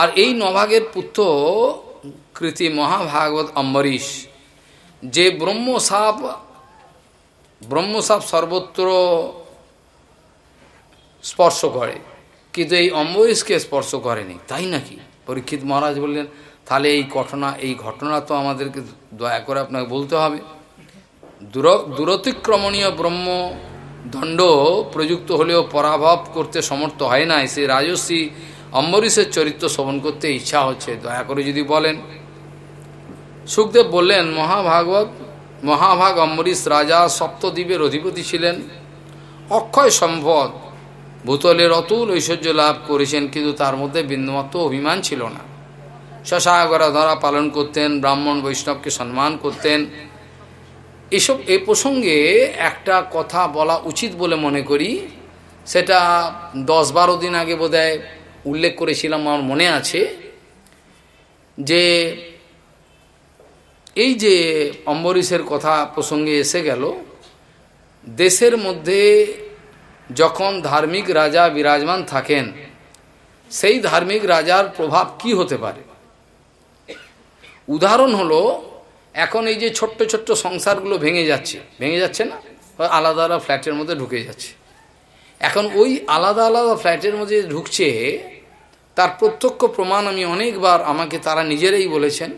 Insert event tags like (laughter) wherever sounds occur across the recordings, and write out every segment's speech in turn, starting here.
আর এই নভাগের পুত্র কৃতি মহাভাগবত অম্বরীশ, যে ব্রহ্মসাপ ব্রহ্মসাপ সর্বত্র স্পর্শ করে, কিন্তু এই অম্বরীশকে স্পর্শ করেনি, তাই নাকি? পরীক্ষিত মহারাজ বললেন, তাহলে এই ঘটনা এই ঘটনা তো আমাদেরকে দয়া করে আপনাকে বলতে হবে। দূর, দূরতিক্রমণীয় ব্রহ্ম দণ্ড প্রযুক্ত হলেও পরাভব করতে সমর্থ হয় না সে রাজস্বী অম্বরীশের চরিত্র শ্রবণ করতে ইচ্ছা হচ্ছে, দয়া করে যদি বলেন। সুখদেব বললেন, মহাভাগবত, মহাভাগ অম্বরীশ রাজা সপ্তদ্বীপের অধিপতি ছিলেন। অক্ষয় সম্পদ, ভূতলের অতুল ঐশ্বর্য লাভ করেছেন, কিন্তু তার মধ্যে বিন্দুমাত্র অভিমান ছিল না। শশাগরা ধরা পালন করতেন, ব্রাহ্মণ বৈষ্ণবকে সম্মান করতেন। এসব, এ প্রসঙ্গে একটা কথা বলা উচিত বলে মনে করি। সেটা দশ বারো দিন আগে বোধহয় উল্লেখ করেছিলাম, আমার মনে আছে, যে এই যে অম্বরীশের কথা প্রসঙ্গে এসে গেল, দেশের মধ্যে যখন ধার্মিক রাজা বিরাজমান থাকেন, সেই ধার্মিক রাজার প্রভাব কি হতে পারে? উদাহরণ হলো, এখন এই যে ছোট্ট ছোট্ট সংসারগুলো ভেঙে যাচ্ছে ভেঙে যাচ্ছে না? আলাদা আলাদা ফ্ল্যাটের মধ্যে ঢুকে যাচ্ছে। এখন ওই আলাদা আলাদা ফ্ল্যাটের মধ্যে ঢুকছে তার প্রত্যক্ষ প্রমাণ আমি অনেকবার আমাকে তারা নিজেরাই বলেছেন।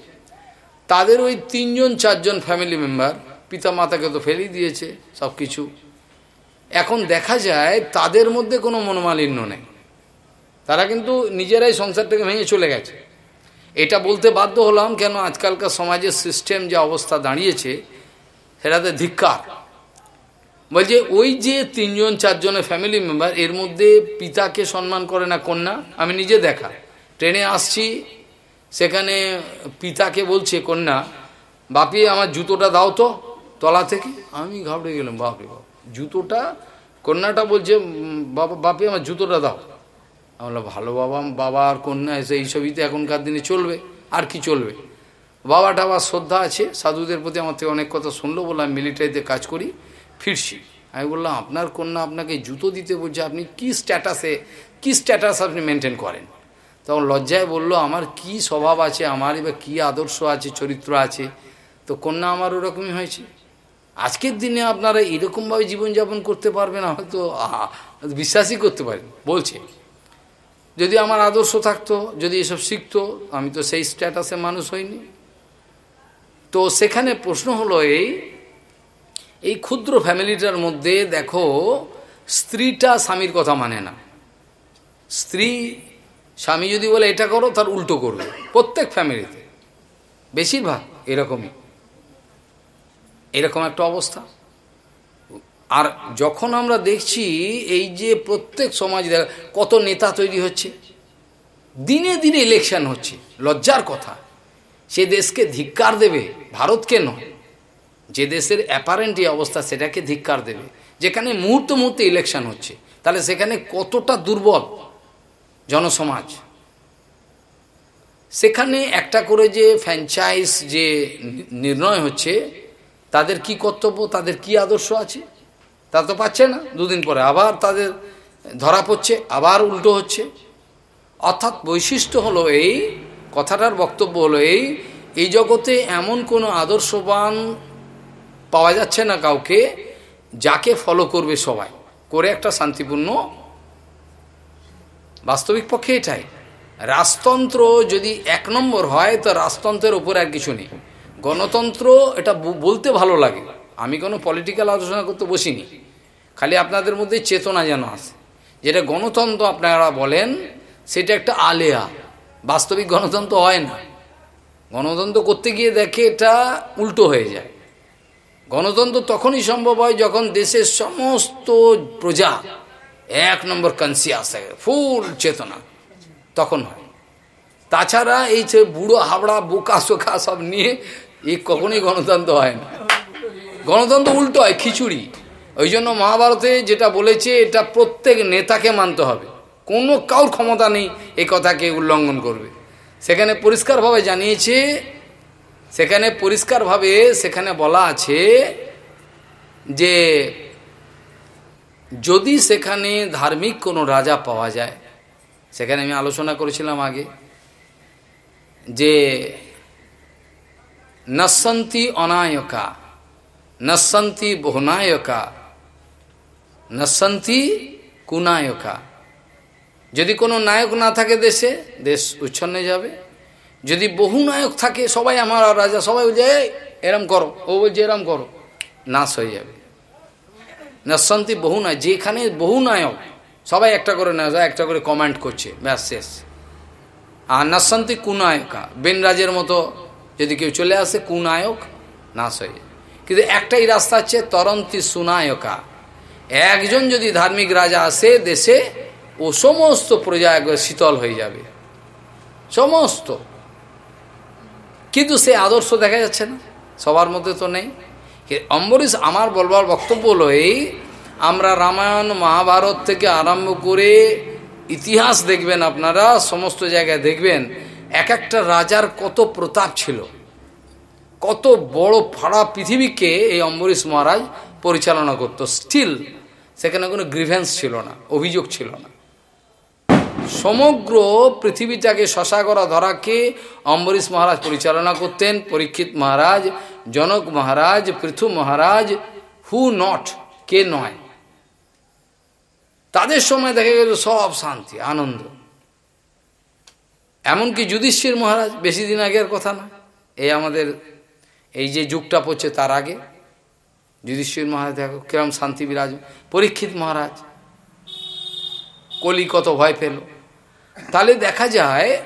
তাদের ওই তিনজন, চারজন ফ্যামিলি মেম্বার পিতা মাতাকে তো ফেলেই দিয়েছে সব কিছু এখন দেখা যায় তাদের মধ্যে কোনো মনোমালিন্য নেই। তারা কিন্তু নিজেরাই সংসারটাকে ভেঙে চলে গেছে। এটা বলতে বাধ্য হলাম কেন আজকালকার সমাজের সিস্টেম যে অবস্থা দাঁড়িয়েছে, সেটাতে ধিক্কার। বলছে, ওই যে তিনজন, চারজনের ফ্যামিলি মেম্বার এর মধ্যে পিতাকে সম্মান করে না কন্যা, আমি নিজে দেখা। ট্রেনে আসছি, সেখানে পিতাকে বলছে, কন্যা, বাপি, আমার জুতোটা দাও তো, তলা থেকে। আমি ঘাবড়ে গেলাম, বাপরে বাপ। জুতোটা, কন্যাটা বলছে বাবা বাপি, আমার জুতোটা দাও। আমরা ভালো বাবা বাবা আর কন্যা, এসে এইসবই তো এখনকার দিনে চলবে, আর কি চলবে? বাবাটা আবার শ্রদ্ধা আছে, সাধুদের প্রতি আমার থেকে অনেক কথা শুনলো বললাম মিলিটারিতে কাজ করি। ফিরছি। আমি বললাম, আপনার কন্যা আপনাকে জুতো দিতে বলছে, আপনি কি স্ট্যাটাসে, কি স্ট্যাটাস আপনি মেনটেন করেন? তখন লজ্জায় বলল, আমার কি স্বভাব আছে আমার এবার কী আদর্শ আছে, চরিত্র আছে? তো কন্যা আমার ওরকমই হয়েছে। আজকের দিনে আপনারা এরকমভাবে জীবনযাপন করতে পারবেন হয়তো বিশ্বাসই করতে পারেন বলছে, যদি আমার আদর্শ থাকতো, যদি এসব শিখতো, আমি তো সেই স্ট্যাটাসে মানুষ হইনি। তো সেখানে প্রশ্ন হলো, এই এই ক্ষুদ্র ফ্যামিলিটার মধ্যে দেখো, স্ত্রীটা স্বামীর কথা মানে না। স্ত্রী, স্বামী যদি বলে, এটা করো, তার উল্টো করবে। প্রত্যেক ফ্যামিলিতে। বেশিরভাগ এরকমই। এরকম একটা অবস্থা। আর যখন আমরা দেখছি, এই যে প্রত্যেক সমাজ কত নেতা তৈরি হচ্ছে। দিনে দিনে ইলেকশন হচ্ছে। লজ্জার কথা। সে দেশকে ধিক্কার দেবে, ভারতকে নয়। যে দেশের অ্যাপারেন্ট অবস্থা সেটাকে ধিক্কার দেবে। যেখানে মুহূর্ত মুহূর্তে ইলেকশন হচ্ছে, তাহলে সেখানে কতটা দুর্বল জনসমাজ? সেখানে একটা করে যে ফ্র্যাঞ্চাইজ যে নির্ণয় হচ্ছে, তাদের কি কর্তব্য, তাদের কি আদর্শ আছে? তা তো পাচ্ছে না। দুদিন পরে আবার তাদের ধরা পড়ছে, আবার উল্টো হচ্ছে। অর্থাৎ বৈশিষ্ট্য হলো এই, কথাটার বক্তব্য হলো এই এই জগতে এমন কোনো আদর্শবান পাওয়া যাচ্ছে না কাউকে, যাকে ফলো করবে সবাই। করে একটা শান্তিপূর্ণ বাস্তবিক পক্ষে এটাই। রাজতন্ত্র যদি এক নম্বর হয়, তো রাজতন্ত্রের উপর আর কিছু নেই। গণতন্ত্র এটা বলতে ভালো লাগে। আমি কোনো পলিটিক্যাল আলোচনা করতে বসিনি। খালি আপনাদের মধ্যে চেতনা যেন আসে যেটা গণতন্ত্র আপনারা বলেন, সেটা একটা আলেয়া। বাস্তবিক গণতন্ত্র হয় না। গণতন্ত্র করতে গিয়ে দেখে এটা উল্টো হয়ে যায়। গণতন্ত্র তখনই সম্ভব হয় যখন দেশের সমস্ত প্রজা এক নম্বর কনসিয়াস থাকে ফুল চেতনা তখন হয়। তাছাড়া এই যে বুড়ো হাবড়া, বোকা শোকা সব নিয়ে এই কখনই গণতন্ত্র হয় না। গণতন্ত্র উল্টো হয়, খিচুড়ি। ওই জন্য মহাভারতে যেটা বলেছে, এটা প্রত্যেক নেতাকে মানতে হবে। কোনো কাউর ক্ষমতা নেই এই কথাকে উল্লঙ্ঘন করবে। সেখানে পরিষ্কারভাবে জানিয়েছে সেখানে পরিষ্কারভাবে সেখানে বলা আছে যে যদি সেখানে ধার্মিক কোনো রাজা পাওয়া যায়, সেখানে আমি আলোচনা করেছিলাম আগে, যে নসন্তি অনায়কা, নসন্তি বহুনায়কা, নসন্তি কুনায়কা। যদি কোনো নায়ক না থাকে দেশে, দেশ উচ্ছন্নে যাবে। যদি বহু নায়ক থাকে, সবাই আমার রাজা, সবাই বলছে এরম করো। ও বলছে, এরম করো। নাশ হয়ে যাবে। নসন্তি বহু নয় যেখানে বহু নায়ক, সবাই একটা করে না যায়, একটা করে কমেন্ট করছে। ব্যাস, শেষ। আর নাশান্তি কুনায়কা, বেনরাজের মতো যদি কেউ চলে আসে, কুনায়ক, নাশ হয়ে যায় কিন্তু একটাই রাস্তা হচ্ছে তরন্তি সুনায়কা। একজন যদি ধার্মিক রাজা আসে দেশে, ও সমস্ত প্রজা শীতল হয়ে যাবে। সমস্ত। কিন্তু সে আদর্শ দেখা যাচ্ছে না। সবার মধ্যে তো নেই। অম্বরীশ, আমার বলবার বক্তব্য হলো এই, আমরা রামায়ণ, মহাভারত থেকে আরম্ভ করে ইতিহাস দেখবেন আপনারা, সমস্ত জায়গায় দেখবেন এক একটা রাজার কত প্রতাপ ছিল। কত বড় ফাড়া পৃথিবীকে এই অম্বরীশ মহারাজ পরিচালনা করত। স্টিল সেখানে কোনো গ্রিভেন্স ছিল না, অভিযোগ ছিল না। সমগ্র পৃথিবীটাকে শশা করা ধরাকে অম্বরীশ মহারাজ পরিচালনা করতেন, পরীক্ষিত মহারাজ, জনক মহারাজ, পৃথু মহারাজ হু নট কে নয়। তাদের সময় দেখা গেল সব শান্তি, আনন্দ। এমনকি যুধিষ্ঠির মহারাজ, বেশি দিন আগের কথা না। এই আমাদের, এই যে যুগটা পড়ছে তার আগে। যুধিষ্ঠির মহারাজ, দেখো, কিরম শান্তি বিরাজ পরীক্ষিত মহারাজ। কলি কত ভয় পেল। তাহলে দেখা যায়,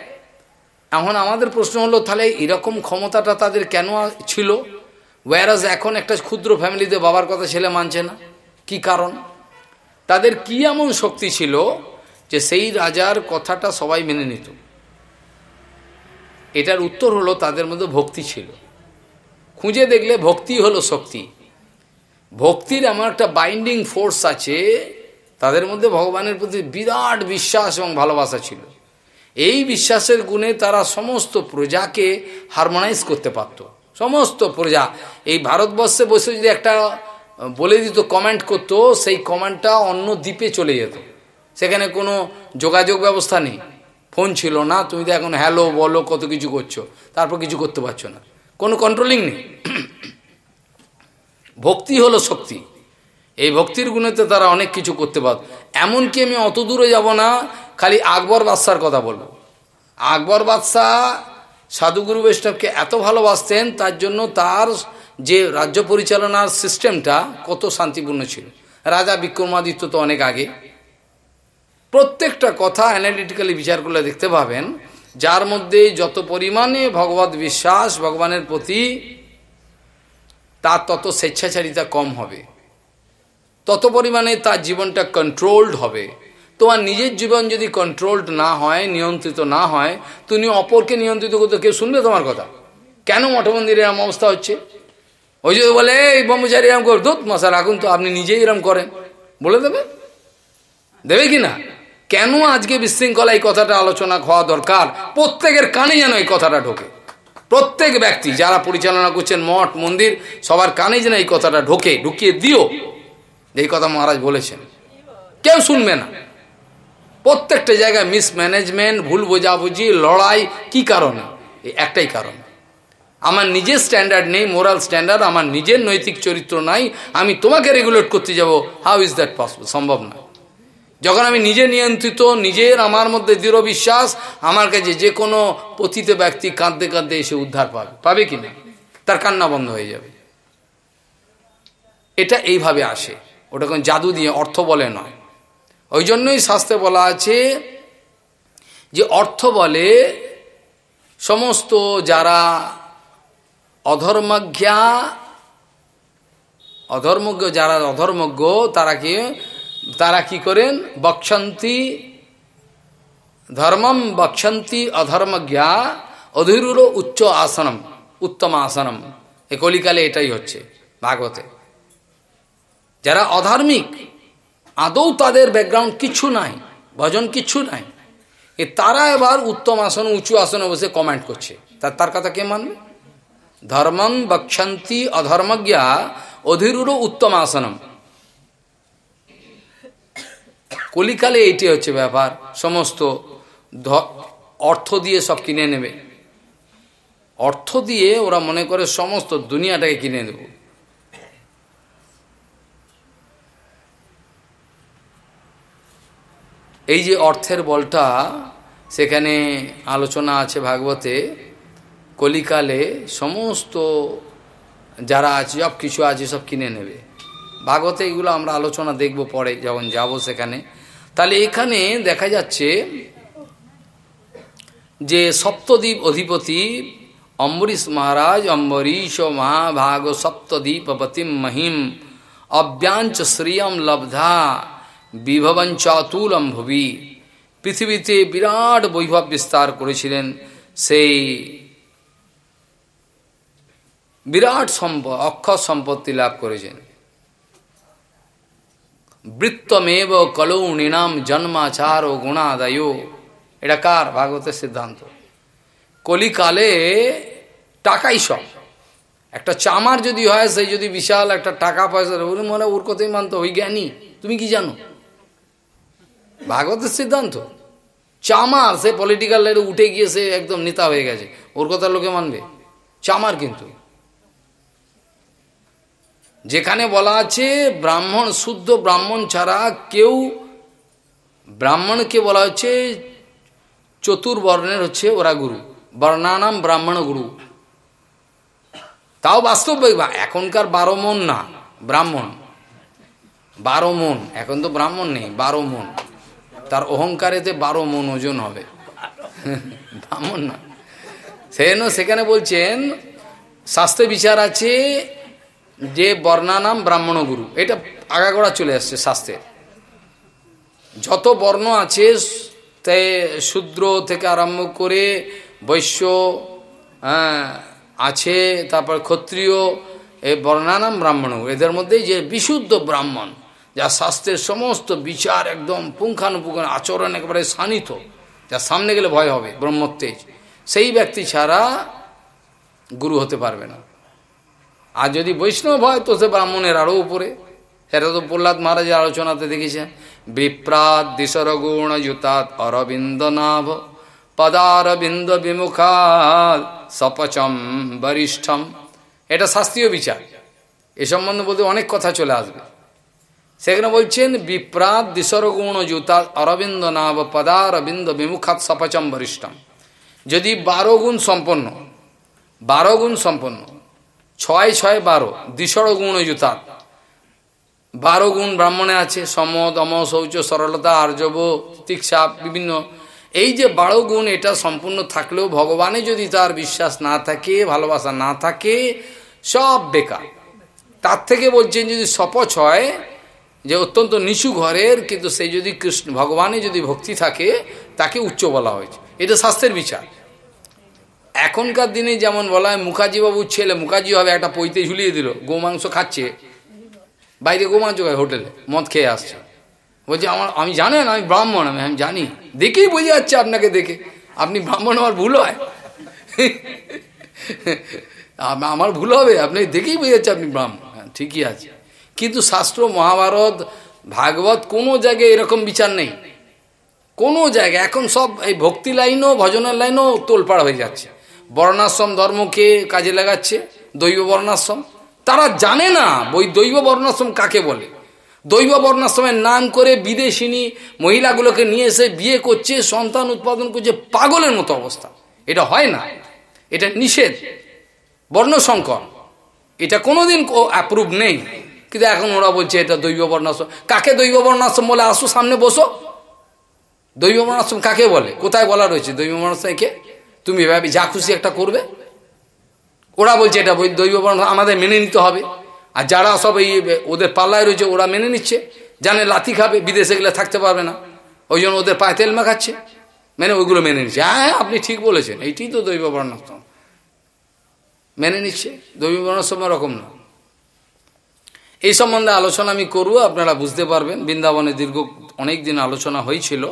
এখন আমাদের প্রশ্ন হলো, তাহলে এরকম ক্ষমতাটা তাদের কেন ছিল? ওয়ারাজ এখন একটা ক্ষুদ্র ফ্যামিলিতে বাবার কথা ছেলে মানছে না। কি কারণ? তাদের কি এমন শক্তি ছিল যে সেই রাজার কথাটা সবাই মেনে নিত? এটার উত্তর হলো, তাদের মধ্যে ভক্তি ছিল। খুঁজে দেখলে ভক্তি হলো শক্তি। ভক্তির এমন একটা বাইন্ডিং ফোর্স আছে তাদের মধ্যে ভগবানের প্রতি বিরাট বিশ্বাস এবং ভালোবাসা ছিল। এই বিশ্বাসের গুণে তারা সমস্ত প্রজাকে হারমোনাইজ করতে পারত। সমস্ত প্রজা। এই ভারতবর্ষে বসে যদি একটা বলে দিত, কমেন্ট করতো, সেই কমেন্টটা অন্য দ্বীপে চলে যেত। সেখানে কোনো যোগাযোগ ব্যবস্থা নেই। ফোন ছিল না, তুমি তো এখন হ্যালো বলো, কত কিছু করছ, তারপর কিছু করতে পারছ না। কোনো কন্ট্রোলিং নেই। (clears throat) ভক্তি হলো শক্তি। এই ভক্তির গুণেতে তারা অনেক কিছু করতে পারত। এমনকি আমি অত দূরে যাব না, খালি আকবর বাদশার কথা বলব। আকবর বাদশাহ সাধুগুরু বৈষ্ণবকে এত ভালোবাসতেন, তার জন্য তার যে রাজ্য পরিচালনার সিস্টেমটা কত শান্তিপূর্ণ ছিল। রাজা বিক্রমাদিত্য তো অনেক আগে। প্রত্যেকটা কথা অ্যানালিটিক্যালি বিচার করলে দেখতে পাবেন, যার মধ্যে যত পরিমাণে ভগবত বিশ্বাস ভগবানের প্রতি, তার তত স্বেচ্ছাচারিতা কম হবে। তত পরিমাণে তার জীবনটা কন্ট্রোলড হবে। তোমার নিজের জীবন যদি কন্ট্রোলড না হয়, নিয়ন্ত্রিত না হয়, তুমি অপরকে নিয়ন্ত্রিত করতে কেউ শুনবে তোমার কথা। কেন মঠমন্দিরে এরম অবস্থা হচ্ছে? ওই যদি বলে, এই ব্রহ্মচারী এরম কর দুধ মশা, রাখুন তো, আপনি নিজেই এরম করেন। বলে দেবে? দেবে কি না? কেন আজকে বিশৃঙ্খলা এই কথাটা আলোচনা হওয়া দরকার? প্রত্যেকের কানে যেন এই কথাটা ঢোকে। প্রত্যেক ব্যক্তি যারা পরিচালনা করছেন মঠ, মন্দির, সবার কানে যেন এই কথাটা ঢোকে, ঢুকিয়ে দিও। এই কথা মহারাজ বলেছেন। কেউ শুনবে না। প্রত্যেকটা জায়গায় মিসম্যানেজমেন্ট ভুল বোঝাবুঝি, লড়াই, কি কারণে? একটাই কারণ। আমার নিজের স্ট্যান্ডার্ড নেই মোরাল স্ট্যান্ডার্ড আমার নিজের নৈতিক চরিত্র নাই, আমি তোমাকে রেগুলেট করতে যাব। হাউ ইজ দ্যাট পসিবল সম্ভব না। যখন আমি নিজে নিয়ন্ত্রিত, নিজের, আমার মধ্যে দৃঢ় বিশ্বাস, আমার কাছে যে কোনো পতিত ব্যক্তি কাঁদতে কাঁদতে এসে উদ্ধার পাবে। পাবে কি না? তার কান্না বন্ধ হয়ে যাবে। এটা এইভাবে আসে। ওটা কোন জাদু দিয়ে অর্থ বলে নয়। ওই জন্যই শাস্ত্রে বলা আছে যে অর্থ বলে সমস্ত যারা অধর্মজ্ঞা, অধর্মজ্ঞ যারা অধর্মজ্ঞ, তারা কি তারা কি করেন? বক্ষন্তি, ধর্মম বক্ষন্তি অধর্মজ্ঞা অধীরুর উচ্চ আসনম, উত্তম আসনম। এ কলিকালে এটাই হচ্ছে, ভাগবতে। যারা অধার্মিক, আদৌ তাদের ব্যাকগ্রাউন্ড কিছু নাই, ভজন কিছু নাই। এ তারা এবার উত্তম আসন, উঁচু আসনে বসে কমেন্ট করছে। তার তার কথা কে মানবে? ধর্মম বক্ষন্তি অধর্মজ্ঞা অধীরুর উত্তম আসনম। কলিকালে এইটি হচ্ছে ব্যাপার। সমস্ত অর্থ দিয়ে সব কিনে নেবে। অর্থ দিয়ে ওরা মনে করে সমস্ত দুনিয়াটাকে কিনে দেব। এই যে অর্থের বলটা, সেখানে আলোচনা আছে ভাগবতে, কলিকালে সমস্ত যারা আছে, সব কিছু আছে, সব কিনে নেবে। ভাগবতে এগুলো আমরা আলোচনা দেখব পরে, যখন যাব সেখানে। তাহলে এখানে দেখা যাচ্ছে যে সপ্তদ্বীপ অধিপতি অম্বরীশ মহারাজ, অম্বরীশ মহাভাগ সপ্তদ্বীপতিম মহিম, অব্যাঞ্চ শ্রিয়ম লব্ধা বিভবঞ্চাতুলম ভুবি। পৃথিবীতে বিরাট বৈভব বিস্তার করেছিলেন সেই বিরাট সম্পদ অক্ষর সম্পত্তি লাভ করেছেন। বৃত্তমেব কলৌণীনাম জন্মাচার ও গুণাদয়। এটা কার? ভাগবতের সিদ্ধান্ত। কলিকালে টাকাই সব। একটা চামার যদি হয় সেই যদি বিশাল একটা টাকা পয়সা, ওর মনে ওর কথাই মানতো ওই জ্ঞানী, তুমি কি জানো? ভাগবতের সিদ্ধান্ত? চামার, সে পলিটিক্যাল লাইনে উঠে গিয়ে সে একদম নেতা হয়ে গেছে। ওর কথা লোকে মানবে? চামার কিন্তু। যেখানে বলা আছে, ব্রাহ্মণ শুদ্ধ ব্রাহ্মণ ছাড়া কেউ, ব্রাহ্মণকে বলা হচ্ছে চতুর্বর্ণের হচ্ছে ওরা গুরু। বর্ণানাম ব্রাহ্মণ গুরু। তাও বাস্তব এখনকার বারো মন না, ব্রাহ্মণ। বারো মন, এখন তো ব্রাহ্মণ নেই, বারো মন। তার অহংকারেতে বারো মন ওজন হবে। ব্রাহ্মণ না। সেজন্য সেখানে বলছেন স্বাস্থ্য বিচার আছে যে বর্ণানাম ব্রাহ্মণ গুরু। এটা আগাগোড়া চলে আসছে শাস্ত্রে। যত বর্ণ আছে তাই শূদ্র থেকে আরম্ভ করে বৈশ্য হ্যাঁ, আছে তারপর ক্ষত্রিয় এই বর্ণানাম ব্রাহ্মণ। এদের মধ্যে যে বিশুদ্ধ ব্রাহ্মণ যা শাস্ত্রের সমস্ত বিচার একদম পুঙ্খানুপুঙ্খ আচরণ একেবারে শানিত, যা সামনে গেলে ভয় হবে ব্রহ্মত্বেজ সেই ব্যক্তি ছাড়া গুরু হতে পারবে না। আর যদি বৈষ্ণব হয়, তো সে ব্রাহ্মণের আরও উপরে। সেটা তো প্রহ্লাদ মহারাজের আলোচনাতে দেখেছেন। বিপ্রাত দিশরগুণ জুতাত অরবিন্দ নাভ পদারবিন্দ বিমুখাদ সপচম বরিষ্ঠম। এটা শাস্ত্রীয় বিচার। এ সম্বন্ধে বলতে অনেক কথা চলে আসবে। সেখানে বলছেন, বিপ্রাত দিশরগুণ জুতা অরবিন্দ নাভ পদারবিন্দ বিমুখাত সপচম বরিষ্ঠম। যদি বারো গুণ সম্পন্ন, বারো গুণ সম্পন্ন, ছয় ছয় বারো দ্বিষড় গুণ জুতাত বারো গুণ ব্রাহ্মণে আছে সম দম শৌচ সরলতা, আর্যব তিক্ষা বিভিন্ন, এই যে বারো গুণ এটা সম্পূর্ণ থাকলেও ভগবানে যদি তার বিশ্বাস না থাকে, ভালোবাসা না থাকে, সব বেকার। তার থেকে বলছেন যদি সপচ হয় যে অত্যন্ত নিচু ঘরের, কিন্তু সেই যদি কৃষ্ণ, ভগবানে যদি ভক্তি থাকে, তাকে উচ্চ বলা হয়েছে। এটা স্বাস্থ্যের বিচার। এখনকার দিনে যেমন বলা হয় মুখাজিবাবুর ছেলে মুখাজি হবে, একটা পৈতে ঝুলিয়ে দিল গোমাংস খাচ্ছে। বাইরে গোমাংস খায় হোটেলে, মদ খেয়ে আসছে। বলছে, আমার, আমি জানেন, আমি ব্রাহ্মণ, আমি আমি জানি। দেখেই বোঝা যাচ্ছে আপনাকে দেখে। আপনি ব্রাহ্মণ, আমার ভুল হয়। আমার ভুল হবে, আপনি দেখেই বোঝা যাচ্ছে আপনি ব্রাহ্মণ। হ্যাঁ ঠিকই আছে। কিন্তু শাস্ত্র মহাভারত, ভাগবত কোনো জায়গায় এরকম বিচার নেই। কোনো জায়গায়, এখন সব এই ভক্তি লাইনও, ভজনের লাইনও তোলপাড় হয়ে যাচ্ছে। বর্ণাশ্রম ধর্মকে কাজে লাগাচ্ছে, দৈব বর্ণাশ্রম। তারা জানে না বই দৈব বর্ণাশ্রম কাকে বলে। দৈব বর্ণাশ্রমের নাম করে বিদেশিনী মহিলাগুলোকে নিয়ে এসে বিয়ে করছে, সন্তান উৎপাদন করছে, পাগলের মতো অবস্থা। এটা হয় না। এটা নিষেধ। বর্ণসংকর এটা কোনোদিন অ্যাপ্রুভ নেই। কিন্তু এখন ওরা বলছে, এটা দৈব বর্ণাশ্রম। কাকে দৈব বর্ণাশ্রম বলে? আসো সামনে বসো। দৈব বর্ণাশ্রম কাকে বলে? কোথায় বলা রয়েছে? দৈব বর্ণাশ্রম কে? তুমি ভাবি যা খুশি একটা করবে। ওরা বলছে, এটা দৈব বর্ণ আমাদের মেনে নিতে হবে। আর যারা সব এই ওদের পাল্লায় রয়েছে, ওরা মেনে নিচ্ছে। জানে লাথি খাবে, বিদেশে গেলে থাকতে পারবে না। ওই জন্য ওদের পায়ে তেল মাখাচ্ছে। মেনে ওইগুলো মেনে নিচ্ছে। হ্যাঁ হ্যাঁ আপনি ঠিক বলেছেন। এইটি তো দৈব বর্ণাশ্রম। মেনে নিচ্ছে। দৈব বর্ণাশ্রম রকম না। এই সম্বন্ধে আলোচনা আমি করব, আপনারা বুঝতে পারবেন। বৃন্দাবনে দীর্ঘ অনেক দিন আলোচনা হয়েছিল।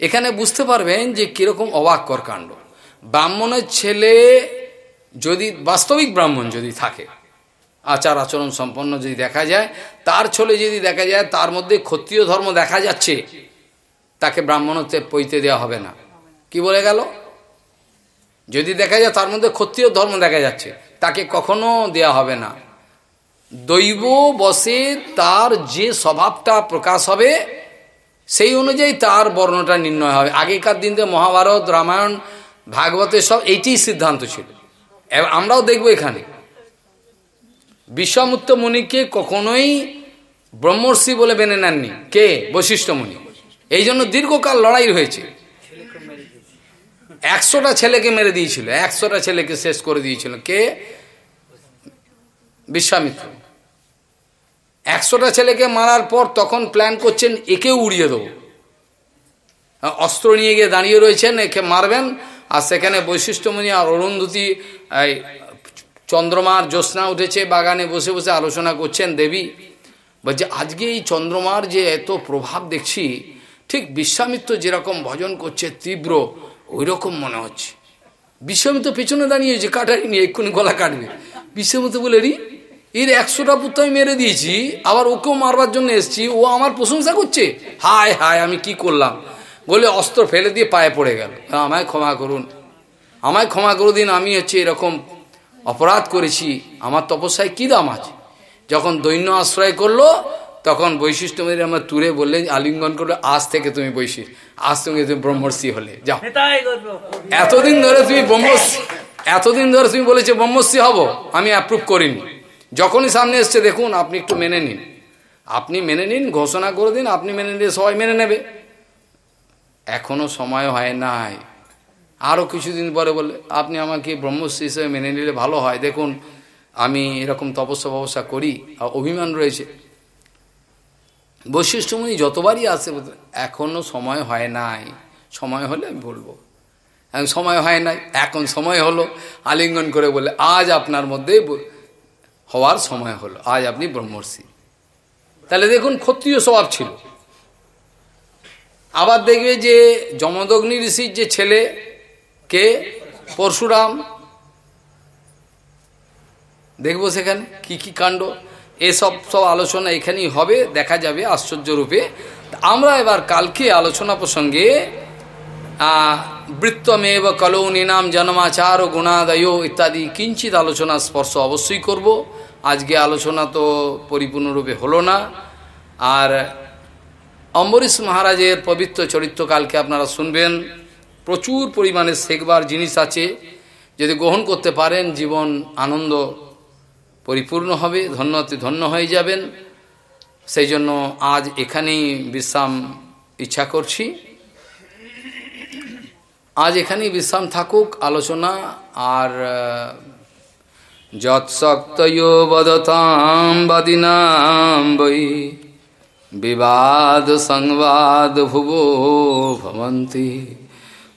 এখানে বুঝতে পারবেন যে কীরকম অবাক্কর কাণ্ড ব্রাহ্মণের ছেলে যদি, বাস্তবিক ব্রাহ্মণ যদি থাকে, আচার আচরণ সম্পন্ন যদি দেখা যায়, তার ছেলে যদি দেখা যায়, তার মধ্যে ক্ষত্রিয় ধর্ম দেখা যাচ্ছে, তাকে ব্রাহ্মণত্বে পৈতে দেওয়া হবে না। কি বলে গেল? যদি দেখা যায় তার মধ্যে ক্ষত্রিয় ধর্ম দেখা যাচ্ছে, তাকে কখনো দেয়া হবে না। দৈব বসে তার যে স্বভাবটা প্রকাশ হবে, সেই অনুযায়ী তার বর্ণটা নির্ণয় হবে। আগেকার দিনতে মহাভারত, রামায়ণ, ভাগবতের সব এইটি সিদ্ধান্ত ছিল। আমরাও দেখব এখানে। বিশ্বামুত্ত মুনিকে কখনোই ব্রহ্মর্ষি বলে মেনে নেননি। কে? বৈশিষ্ট্য মুনি। এই জন্য দীর্ঘকাল লড়াই হয়েছে একশোটা ছেলেকে মেরে দিয়েছিল, একশোটা ছেলেকে শেষ করে দিয়েছিল। কে? বিশ্বামিত্র একশোটা ছেলেকে মারার পর তখন প্ল্যান করছেন একেও উড়িয়ে দেবো। অস্ত্র নিয়ে গিয়ে দাঁড়িয়ে রয়েছেন, একে মারবেন। আর সেখানে বৈশিষ্ট্যমণি আর অরুন্ধতী চন্দ্রমার জ্যোৎস্না উঠেছে, বাগানে বসে বসে আলোচনা করছেন দেবী। বলছে, আজকে এই চন্দ্রমার যে এত প্রভাব দেখছি, ঠিক বিশ্বামিত্র যেরকম ভজন করছে, তীব্র ওই রকম মনে হচ্ছে। বিশ্বামিত্র পেছনে দাঁড়িয়েছে কাটারি নিয়ে এক্ষুনি গলা কাটবে। বিশ্বামিত্র বলে, রি এর একশোটা পুত্র আমি মেরে দিয়েছি আবার ওকেও মারবার জন্য এসছি ও আমার প্রশংসা করছে। হায় হায় আমি কি করলাম? বলে অস্ত্র ফেলে দিয়ে পায়ে পড়ে গেল। আমায় ক্ষমা করুন। আমায় ক্ষমা করে দিন আমি হচ্ছে এরকম অপরাধ করেছি। আমার তপস্যায় কী দাম আছে? যখন দৈন্য আশ্রয় করল তখন বৈশিষ্ট্য মেরে আমার তুলে বললেন আলিঙ্গন করল আজ থেকে তুমি বৈশিষ্ট্য আজ তুমি তুমি ব্রহ্মর্ষি হলে যাও। এতদিন ধরে তুমি ব্রহ্মর্ষি এতদিন ধরে তুমি বলেছ ব্রহ্মর্ষি হব আমি অ্যাপ্রুভ করিনি। যখনই সামনে এসছে, দেখুন, আপনি একটু মেনে নিন। আপনি মেনে নিন, ঘোষণা করে দিন, আপনি মেনে নিলে সবাই মেনে নেবে। এখনও সময় হয় নাই। আরও কিছুদিন পরে বলে আপনি আমাকে ব্রহ্মশ্রী হিসেবে মেনে নিলে ভালো হয়। দেখুন, আমি এরকম তপস্যা ব্যবস্থা করি অভিমান রয়েছে। বৈশিষ্ট্যমণি যতবারই আসে, এখনও সময় হয় নাই। সময় হলে আমি বলব। এখন সময় হয় নাই, এখন সময় হলো আলিঙ্গন করে বলে আজ আপনার মধ্যে হওয়ার সময় হলো, আজ আপনি ব্রহ্মর্ষি। তাহলে দেখুন, ক্ষত্রিয় স্বভাব ছিল। আবার দেখবে যে যমদগ্নি ঋষির যে ছেলে, কে? পরশুরাম। দেখব সেখানে কি কি কাণ্ড। এসব সব আলোচনা এখানেই হবে, দেখা যাবে আশ্চর্য রূপে আমরা এবার কালকে আলোচনা প্রসঙ্গে বৃত্তমেব কলৌনি নাম জন্মাচার গুণাদয় ইত্যাদি কিঞ্চিত আলোচনা স্পর্শ অবশ্যই করব। আজকে আলোচনা তো পরিপূর্ণরূপে হলো না। আর অম্বরীশ মহারাজের পবিত্র চরিত্র কালকে আপনারা শুনবেন। প্রচুর পরিমাণে শেখবার জিনিস আছে। যদি গ্রহণ করতে পারেন, জীবন আনন্দ পরিপূর্ণ হবে, ধন্যতে ধন্য হয়ে যাবেন। সেই জন্য আজ এখানেই বিশ্রাম ইচ্ছা করছি। আজ এখানেই বিশ্রাম থাকুক, আলোচনা আর यत्सक्तयो वदतां विवाद संवाद भुवो भवन्ति।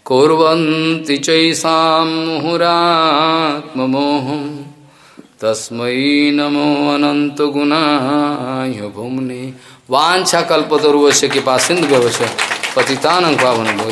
कुर्वन्ति चैषां मुहुरात्मोह तस्म नमो अनन्तगुणाय भुम्ने वाञ्छाकल्पतरुवस्य कृपा सिन्धुभ्यवश। पतितानं पावनभ्यो